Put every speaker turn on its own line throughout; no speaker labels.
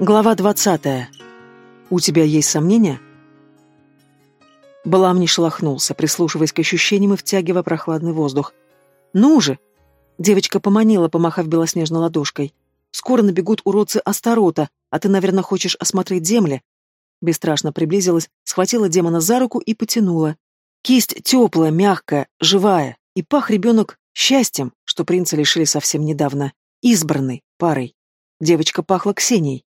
Глава двадцатая. У тебя есть сомнения? Балам не шелохнулся, прислушиваясь к ощущениям и втягивая прохладный воздух. «Ну же!» Девочка поманила, помахав белоснежной ладошкой. «Скоро набегут уродцы Астарота, а ты, наверное, хочешь осмотреть земли?» Бесстрашно приблизилась, схватила демона за руку и потянула. Кисть теплая, мягкая, живая, и пах ребенок счастьем, что принца лишили совсем недавно, избранной парой. Девочка пахла Ксенией.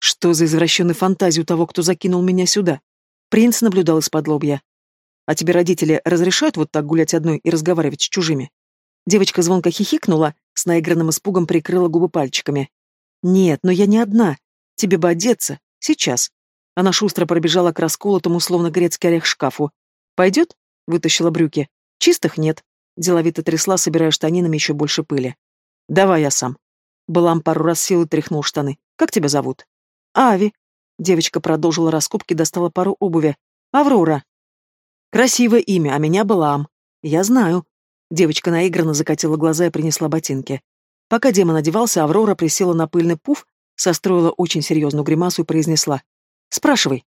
Что за извращенная фантазия у того, кто закинул меня сюда? Принц наблюдал из-под лобья. А тебе родители разрешают вот так гулять одной и разговаривать с чужими? Девочка звонко хихикнула, с наигранным испугом прикрыла губы пальчиками. Нет, но я не одна. Тебе бы одеться. Сейчас. Она шустро пробежала к расколотому, словно грецкий орех, шкафу. «Пойдет?» — вытащила брюки. «Чистых нет». Деловито трясла, собирая штанинами еще больше пыли. «Давай я сам». Балам пару раз сел и тряхнул штаны. «Как тебя зовут?» «Ави». Девочка продолжила раскопки, достала пару обуви. «Аврора». «Красивое имя, а меня Балам». «Я знаю». Девочка наигранно закатила глаза и принесла ботинки. Пока демон одевался, Аврора присела на пыльный пуф, состроила очень серьезную гримасу и произнесла. «Спрашивай».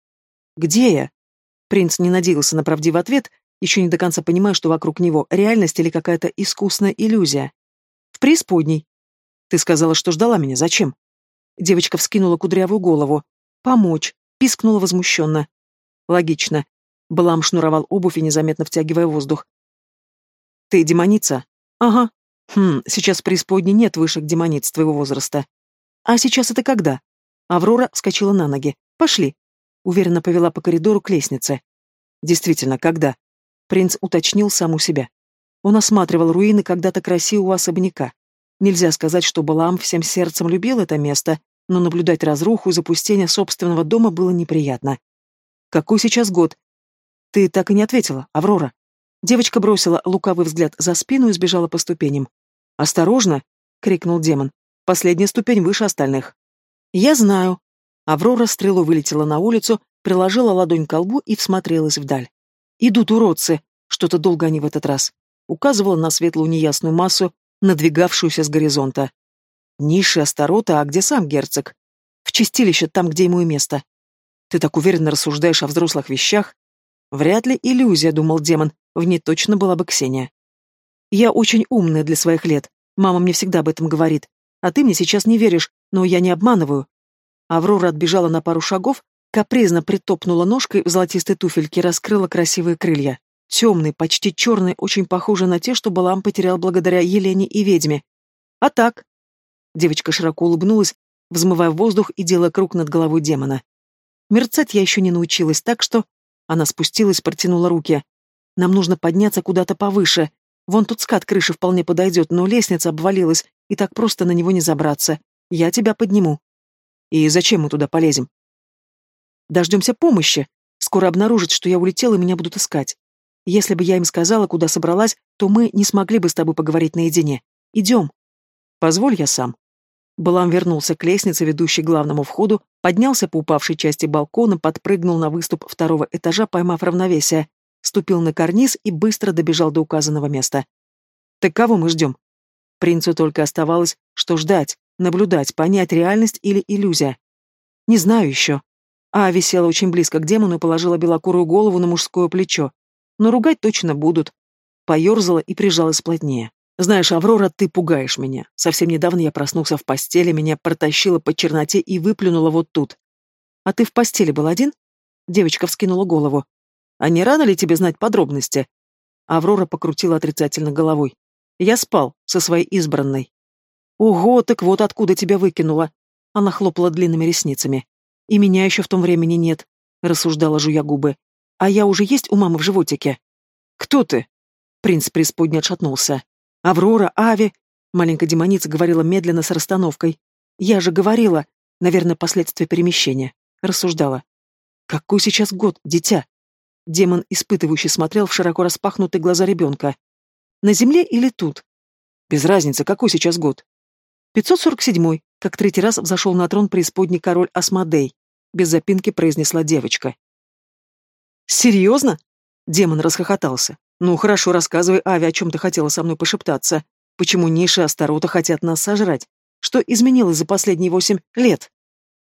«Где я?» Принц не надеялся на правдивый ответ, еще не до конца понимая, что вокруг него реальность или какая-то искусная иллюзия. «В преисподней». «Ты сказала, что ждала меня. Зачем?» Девочка вскинула кудрявую голову. «Помочь», — пискнула возмущенно. «Логично». Балам шнуровал обувь и незаметно втягивая воздух. «Ты демоница?» «Ага». «Хм, сейчас в преисподней нет вышек демониц твоего возраста». «А сейчас это когда?» Аврора вскочила на ноги. «Пошли». Уверенно повела по коридору к лестнице. «Действительно, когда?» Принц уточнил сам у себя. Он осматривал руины когда-то красивого особняка. Нельзя сказать, что Балаам всем сердцем любил это место, но наблюдать разруху и запустение собственного дома было неприятно. «Какой сейчас год?» «Ты так и не ответила, Аврора». Девочка бросила лукавый взгляд за спину и сбежала по ступеням. «Осторожно!» — крикнул демон. «Последняя ступень выше остальных». «Я знаю». Аврора стрелу вылетела на улицу, приложила ладонь к колбу и всмотрелась вдаль. «Идут уродцы!» Что-то долго они в этот раз. Указывала на светлую неясную массу, надвигавшуюся с горизонта. Ниши Астарота, а где сам герцог? В чистилище, там, где ему и место. Ты так уверенно рассуждаешь о взрослых вещах? Вряд ли иллюзия, думал демон, в ней точно была бы Ксения. Я очень умная для своих лет, мама мне всегда об этом говорит. А ты мне сейчас не веришь, но я не обманываю. Аврора отбежала на пару шагов, капризно притопнула ножкой в золотистой туфельке, раскрыла красивые крылья. Темные, почти черные, очень похожие на те, что Балам потерял благодаря Елене и ведьме. А так, Девочка широко улыбнулась, взмывая воздух и делая круг над головой демона. Мерцать я еще не научилась, так что... Она спустилась, протянула руки. Нам нужно подняться куда-то повыше. Вон тут скат крыши вполне подойдет, но лестница обвалилась, и так просто на него не забраться. Я тебя подниму. И зачем мы туда полезем? Дождемся помощи. Скоро обнаружат, что я улетела, и меня будут искать. Если бы я им сказала, куда собралась, то мы не смогли бы с тобой поговорить наедине. Идем. Позволь я сам. Балам вернулся к лестнице, ведущей к главному входу, поднялся по упавшей части балкона, подпрыгнул на выступ второго этажа, поймав равновесие, ступил на карниз и быстро добежал до указанного места. «Так кого мы ждем?» Принцу только оставалось, что ждать, наблюдать, понять, реальность или иллюзия. «Не знаю еще». А висела очень близко к демону и положила белокурую голову на мужское плечо. Но ругать точно будут. Поерзала и прижалась плотнее. Знаешь, Аврора, ты пугаешь меня. Совсем недавно я проснулся в постели, меня протащило по черноте и выплюнуло вот тут. А ты в постели был один? Девочка вскинула голову. А не рано ли тебе знать подробности? Аврора покрутила отрицательно головой. Я спал со своей избранной. Ого, так вот откуда тебя выкинула. Она хлопала длинными ресницами. И меня еще в том времени нет, рассуждала жуя губы. А я уже есть у мамы в животике. Кто ты? Принц преисподня отшатнулся. «Аврора, Ави!» Маленькая демоница говорила медленно с расстановкой. «Я же говорила!» Наверное, последствия перемещения. Рассуждала. «Какой сейчас год, дитя?» Демон, испытывающий, смотрел в широко распахнутые глаза ребенка. «На земле или тут?» «Без разницы, какой сейчас год?» «547-й», как третий раз взошел на трон преисподний король Асмодей. Без запинки произнесла девочка. «Серьезно?» Демон расхохотался. «Ну, хорошо, рассказывай, Ави, о чем ты хотела со мной пошептаться. Почему Ниша и Астарота хотят нас сожрать? Что изменилось за последние восемь лет?»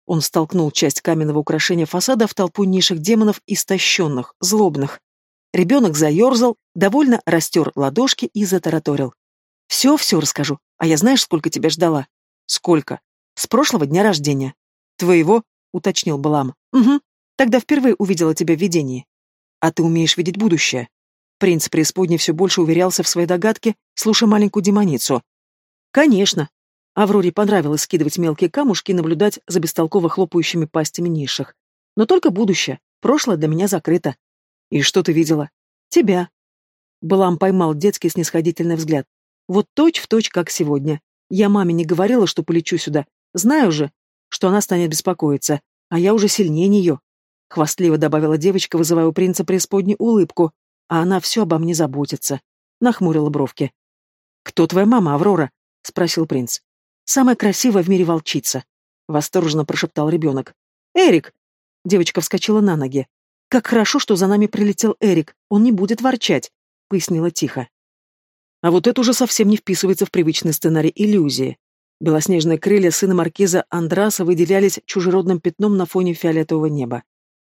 Он столкнул часть каменного украшения фасада в толпу низших демонов, истощенных, злобных. Ребенок заерзал, довольно растер ладошки и затараторил. «Все, все расскажу. А я знаешь, сколько тебя ждала?» «Сколько?» «С прошлого дня рождения». «Твоего?» — уточнил Балам. «Угу. Тогда впервые увидела тебя в видении». «А ты умеешь видеть будущее?» Принц преисподней все больше уверялся в своей догадке, слушая маленькую демоницу. «Конечно». Авроре понравилось скидывать мелкие камушки и наблюдать за бестолково хлопающими пастями низших. «Но только будущее. Прошлое для меня закрыто. «И что ты видела?» «Тебя». Балам поймал детский снисходительный взгляд. «Вот точь-в-точь, как сегодня. Я маме не говорила, что полечу сюда. Знаю же, что она станет беспокоиться, а я уже сильнее нее». Хвастливо добавила девочка, вызывая у принца преисподней улыбку, а она все обо мне заботится. Нахмурила бровки. «Кто твоя мама, Аврора?» — спросил принц. «Самая красивая в мире волчица», — восторженно прошептал ребенок. «Эрик!» Девочка вскочила на ноги. «Как хорошо, что за нами прилетел Эрик, он не будет ворчать», — пояснила тихо. А вот это уже совсем не вписывается в привычный сценарий иллюзии. Белоснежные крылья сына маркиза Андраса выделялись чужеродным пятном на фоне фиолетового неба.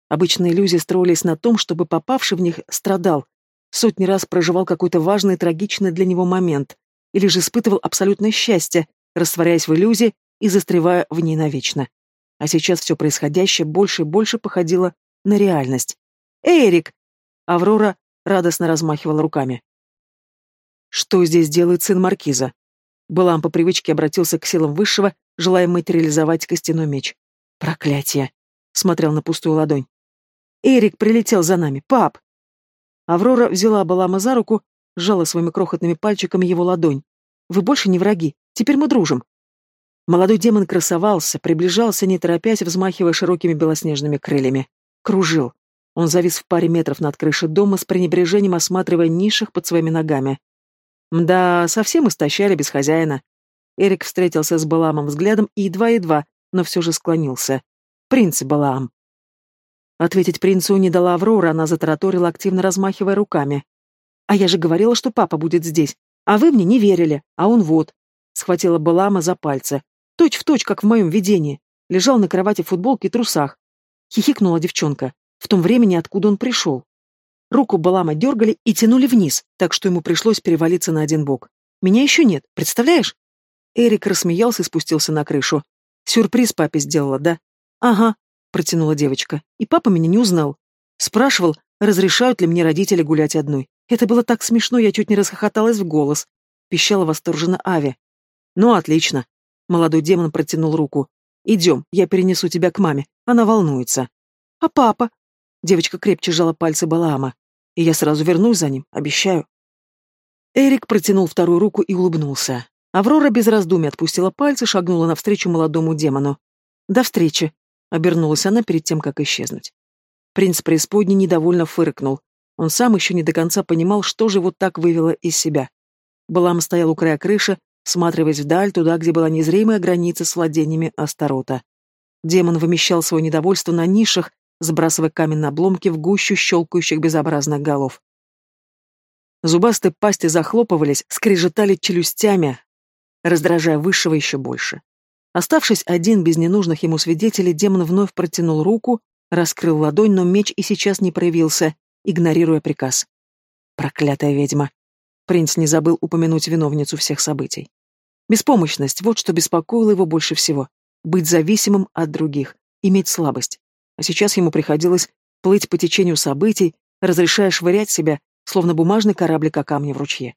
Обычные иллюзии строились на том, чтобы попавший в них страдал, сотни раз проживал какой-то важный и трагичный для него момент, или же испытывал абсолютное счастье, растворяясь в иллюзии и застревая в ней навечно. А сейчас все происходящее больше и больше походило на реальность. «Эрик!» Аврора радостно размахивала руками. «Что здесь делает сын Маркиза?» Балам по привычке обратился к силам высшего, желая материализовать костяной меч. «Проклятие!» — смотрел на пустую ладонь. «Эрик прилетел за нами, пап!» Аврора взяла Балама за руку, сжала своими крохотными пальчиками его ладонь. «Вы больше не враги, теперь мы дружим». Молодой демон красовался, приближался, не торопясь, взмахивая широкими белоснежными крыльями кружил. Он завис в паре метров над крышей дома с пренебрежением осматривая нишах под своими ногами. Мда, совсем истощали без хозяина. Эрик встретился с Баламом взглядом и едва-едва, но все же склонился. «Принц Балаам». Ответить принцу не дала Аврора, она затараторила, активно размахивая руками. «А я же говорила, что папа будет здесь. А вы мне не верили, а он вот». Схватила Балама за пальцы. Точь в точь, как в моем видении. Лежал на кровати в футболке и трусах. Хихикнула девчонка. В том времени, откуда он пришел. Руку Балама дергали и тянули вниз, так что ему пришлось перевалиться на один бок. Меня еще нет, представляешь? Эрик рассмеялся и спустился на крышу. Сюрприз папе сделала, да? Ага, протянула девочка. И папа меня не узнал. Спрашивал, разрешают ли мне родители гулять одной. Это было так смешно, я чуть не расхохоталась в голос. Пищала восторженно Ави. Ну, отлично. Молодой демон протянул руку. Идем, я перенесу тебя к маме. Она волнуется. А папа? Девочка крепче сжала пальцы Балаама. И я сразу вернусь за ним, обещаю. Эрик протянул вторую руку и улыбнулся. Аврора без раздумий отпустила пальцы, шагнула навстречу молодому демону. «До встречи!» — обернулась она перед тем, как исчезнуть. Принц преисподней недовольно фыркнул. Он сам еще не до конца понимал, что же вот так вывело из себя. Балам стоял у края крыши, всматриваясь вдаль, туда, где была незримая граница с владениями Астарота. Демон вымещал свое недовольство на нишах, сбрасывая каменные обломки в гущу щелкающих безобразных голов. Зубастые пасти захлопывались, скрежетали челюстями, раздражая высшего еще больше. Оставшись один без ненужных ему свидетелей, демон вновь протянул руку, раскрыл ладонь, но меч и сейчас не проявился, игнорируя приказ. Проклятая ведьма. Принц не забыл упомянуть виновницу всех событий. Беспомощность — вот что беспокоило его больше всего. Быть зависимым от других, иметь слабость. А сейчас ему приходилось плыть по течению событий, разрешая швырять себя, словно бумажный кораблик о камне в ручье.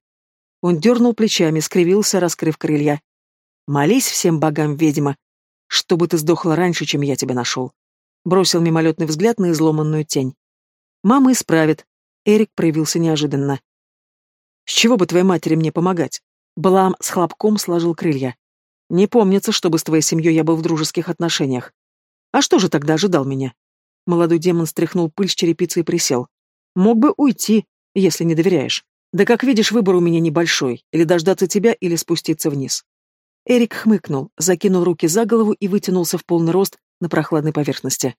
Он дернул плечами, скривился, раскрыв крылья. «Молись всем богам, ведьма, чтобы ты сдохла раньше, чем я тебя нашел». Бросил мимолетный взгляд на изломанную тень. «Мама исправит». Эрик проявился неожиданно. «С чего бы твоей матери мне помогать?» Балам с хлопком сложил крылья. Не помнится, чтобы с твоей семьей я был в дружеских отношениях. А что же тогда ожидал меня? Молодой демон стряхнул пыль с черепицы и присел. Мог бы уйти, если не доверяешь. Да как видишь, выбор у меня небольшой. Или дождаться тебя, или спуститься вниз. Эрик хмыкнул, закинул руки за голову и вытянулся в полный рост на прохладной поверхности.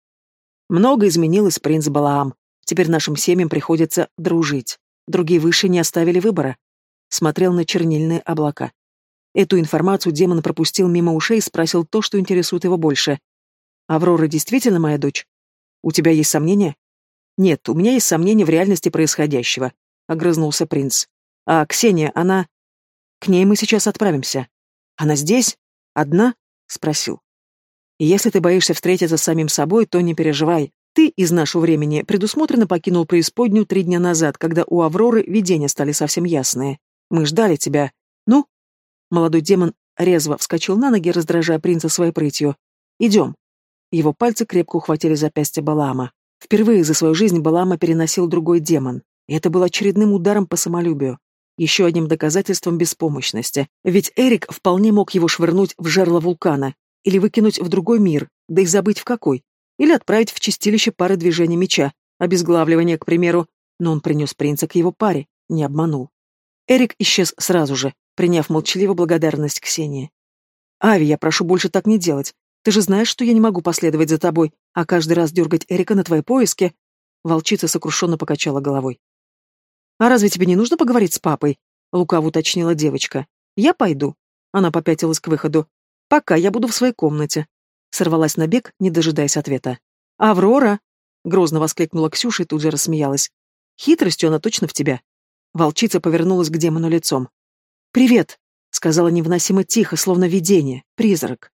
Много изменилось, принц Балаам. Теперь нашим семьям приходится дружить. Другие выше не оставили выбора смотрел на чернильные облака. Эту информацию демон пропустил мимо ушей и спросил то, что интересует его больше. Аврора действительно моя дочь? У тебя есть сомнения? Нет, у меня есть сомнения в реальности происходящего, огрызнулся принц. А Ксения, она... К ней мы сейчас отправимся. Она здесь? Одна? Спросил. Если ты боишься встретиться с самим собой, то не переживай. Ты из нашего времени предусмотренно покинул преисподнюю три дня назад, когда у Авроры видения стали совсем ясные. Мы ждали тебя. Ну? Молодой демон резво вскочил на ноги, раздражая принца своей прытью. Идем. Его пальцы крепко ухватили запястье Балаама. Впервые за свою жизнь Балаама переносил другой демон. И это было очередным ударом по самолюбию. Еще одним доказательством беспомощности. Ведь Эрик вполне мог его швырнуть в жерло вулкана. Или выкинуть в другой мир, да и забыть в какой. Или отправить в чистилище пары движений меча, обезглавливание, к примеру. Но он принес принца к его паре, не обманул. Эрик исчез сразу же, приняв молчаливо благодарность Ксении. «Ави, я прошу больше так не делать. Ты же знаешь, что я не могу последовать за тобой, а каждый раз дергать Эрика на твои поиски...» Волчица сокрушенно покачала головой. «А разве тебе не нужно поговорить с папой?» — лукаво уточнила девочка. «Я пойду». Она попятилась к выходу. «Пока я буду в своей комнате». Сорвалась на бег, не дожидаясь ответа. «Аврора!» — грозно воскликнула Ксюша и тут же рассмеялась. «Хитростью она точно в тебя». Волчица повернулась к демону лицом. «Привет!» — сказала невыносимо тихо, словно видение, призрак.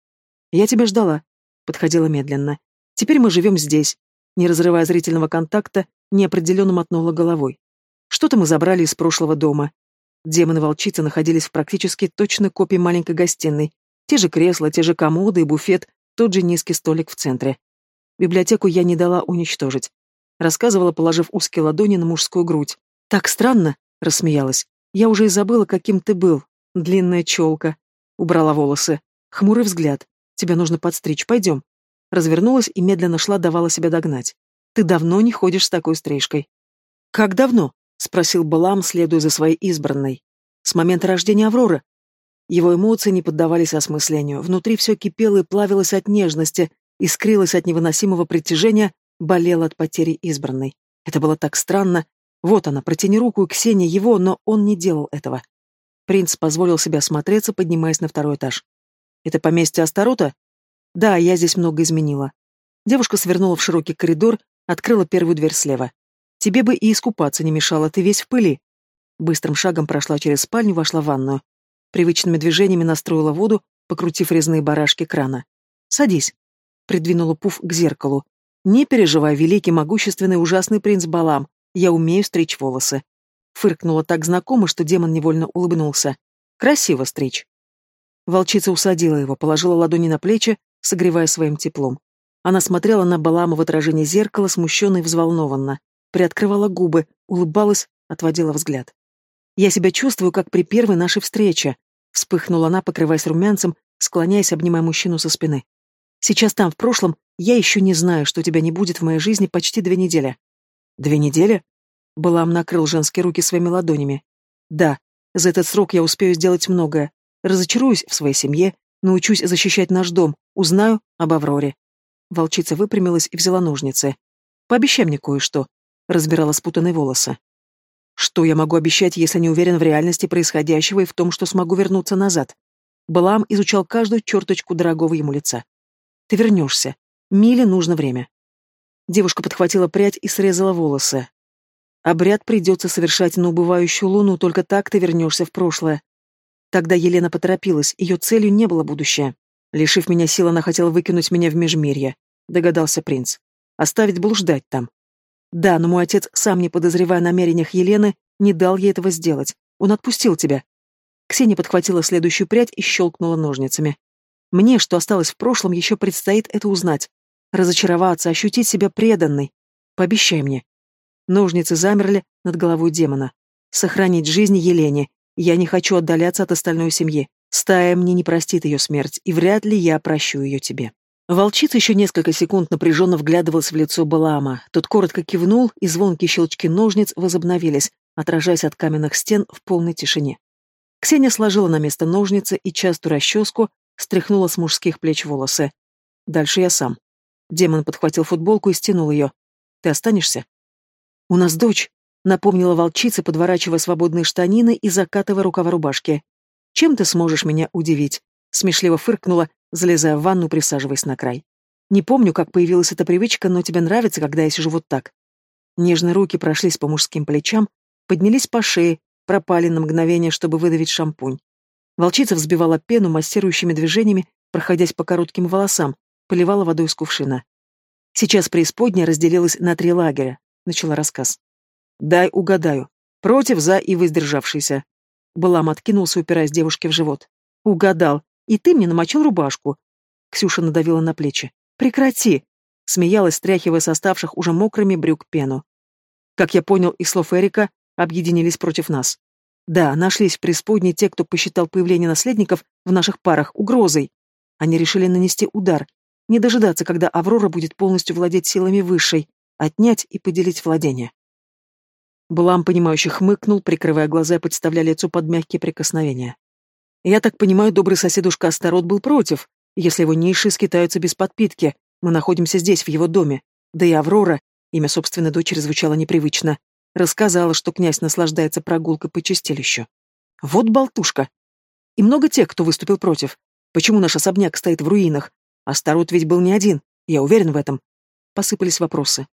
«Я тебя ждала», — подходила медленно. «Теперь мы живем здесь». Не разрывая зрительного контакта, неопределенно мотнула головой. Что-то мы забрали из прошлого дома. Демоны-волчицы находились в практически точной копии маленькой гостиной. Те же кресла, те же комоды и буфет, тот же низкий столик в центре. Библиотеку я не дала уничтожить. Рассказывала, положив узкие ладони на мужскую грудь. «Так странно», — рассмеялась. «Я уже и забыла, каким ты был. Длинная челка». Убрала волосы. Хмурый взгляд. Тебя нужно подстричь, пойдем. Развернулась и медленно шла, давала себя догнать. Ты давно не ходишь с такой стрижкой. Как давно? Спросил Балам, следуя за своей избранной. С момента рождения Авроры. Его эмоции не поддавались осмыслению. Внутри все кипело и плавилось от нежности, искрилось от невыносимого притяжения, болело от потери избранной. Это было так странно. Вот она, протяни руку, и Ксения его, но он не делал этого. Принц позволил себе осмотреться, поднимаясь на второй этаж. Это поместье Астарота? Да, я здесь много изменила. Девушка свернула в широкий коридор, открыла первую дверь слева. Тебе бы и искупаться не мешало, ты весь в пыли. Быстрым шагом прошла через спальню, вошла в ванную. Привычными движениями настроила воду, покрутив резные барашки крана. «Садись», — придвинула пуф к зеркалу. «Не переживай, великий, могущественный, ужасный принц Балам, я умею стричь волосы». Фыркнула так знакомо, что демон невольно улыбнулся. «Красиво стричь». Волчица усадила его, положила ладони на плечи, согревая своим теплом. Она смотрела на Балама в отражении зеркала, смущенно и взволнованно. Приоткрывала губы, улыбалась, отводила взгляд. «Я себя чувствую, как при первой нашей встрече», — вспыхнула она, покрываясь румянцем, склоняясь, обнимая мужчину со спины. «Сейчас там, в прошлом, я еще не знаю, что тебя не будет в моей жизни почти две недели». «Две недели?» Балам накрыл женские руки своими ладонями. «Да, за этот срок я успею сделать многое. Разочаруюсь в своей семье, научусь защищать наш дом, узнаю об Авроре. Волчица выпрямилась и взяла ножницы. «Пообещай мне кое-что», — разбирала спутанные волосы. «Что я могу обещать, если не уверен в реальности происходящего и в том, что смогу вернуться назад?» Балам изучал каждую черточку дорогого ему лица. «Ты вернешься. Миле нужно время». Девушка подхватила прядь и срезала волосы. «Обряд придется совершать на убывающую луну, только так ты вернешься в прошлое. Тогда Елена поторопилась, ее целью не было будущее. Лишив меня сил, она хотела выкинуть меня в межмирье, догадался принц. Оставить блуждать там. Да, но мой отец, сам не подозревая о намерениях Елены, не дал ей этого сделать. Он отпустил тебя. Ксения подхватила следующую прядь и щелкнула ножницами. Мне, что осталось в прошлом, еще предстоит это узнать. Разочароваться, ощутить себя преданной. Пообещай мне. Ножницы замерли над головой демона. Сохранить жизнь Елене, я не хочу отдаляться от остальной семьи. Стая мне не простит ее смерть, и вряд ли я прощу ее тебе. Волчица еще несколько секунд напряженно вглядывалась в лицо Балаама. Тот коротко кивнул, и звонкие щелчки ножниц возобновились, отражаясь от каменных стен в полной тишине. Ксения сложила на место ножницы и частую расческу, стряхнула с мужских плеч волосы. Дальше я сам. Демон подхватил футболку и стянул ее. Ты останешься? У нас дочь, напомнила волчица, подворачивая свободные штанины и закатывая рукава рубашки. «Чем ты сможешь меня удивить?» — смешливо фыркнула, залезая в ванну, присаживаясь на край. Не помню, как появилась эта привычка, но тебе нравится, когда я сижу вот так. Нежные руки прошлись по мужским плечам, поднялись по шее, пропали на мгновение, чтобы выдавить шампунь. Волчица взбивала пену массирующими движениями, проходясь по коротким волосам, поливала водой из кувшина. Сейчас преисподняя разделилась на три лагеря, начала рассказ. Дай угадаю. Против, за и воздержавшийся. Балам откинулся, упираясь девушке в живот. Угадал. И ты мне намочил рубашку. Ксюша надавила на плечи. Прекрати. Смеялась, стряхивая с оставших уже мокрыми брюк пену. Как я понял из слов Эрика, объединились против нас. Да, нашлись в преисподней те, кто посчитал появление наследников в наших парах угрозой. Они решили нанести удар, не дожидаться, когда Аврора будет полностью владеть силами высшей, отнять и поделить владение. Блам, понимающе хмыкнул, прикрывая глаза и подставляя лицо под мягкие прикосновения. «Я так понимаю, добрый соседушка Астарот был против. Если его ниши скитаются без подпитки, мы находимся здесь, в его доме. Да и Аврора, имя собственной дочери звучало непривычно, рассказала, что князь наслаждается прогулкой по чистилищу. Вот болтушка. И много тех, кто выступил против. Почему наш особняк стоит в руинах? Астарот ведь был не один, я уверен в этом. Посыпались вопросы.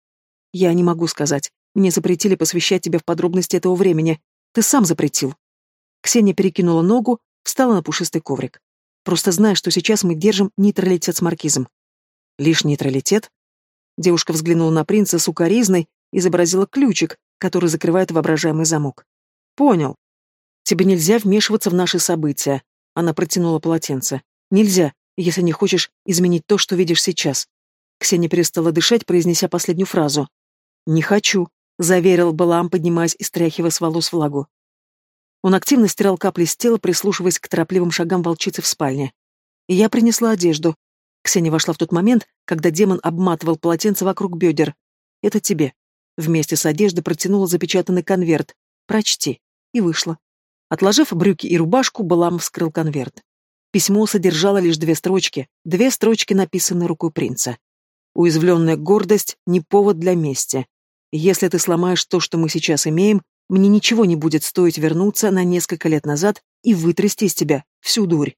Я не могу сказать. Мне запретили посвящать тебя в подробности этого времени. Ты сам запретил. Ксения перекинула ногу, встала на пушистый коврик. Просто знай, что сейчас мы держим нейтралитет с маркизом. Лишь нейтралитет? Девушка взглянула на принца с укоризной, изобразила ключик, который закрывает воображаемый замок. Понял. Тебе нельзя вмешиваться в наши события. Она протянула полотенце. Нельзя, если не хочешь изменить то, что видишь сейчас. Ксения перестала дышать, произнеся последнюю фразу. «Не хочу», — заверил Балам, поднимаясь и стряхивая с волос влагу. Он активно стирал капли с тела, прислушиваясь к торопливым шагам волчицы в спальне. Я принесла одежду. Ксения вошла в тот момент, когда демон обматывал полотенце вокруг бедер. «Это тебе». Вместе с одеждой протянула запечатанный конверт. «Прочти». И вышла. Отложив брюки и рубашку, Балам вскрыл конверт. Письмо содержало лишь две строчки, две строчки, написанные рукой принца. Уязвленная гордость — не повод для мести. Если ты сломаешь то, что мы сейчас имеем, мне ничего не будет стоить вернуться на несколько лет назад и вытрясти из тебя всю дурь.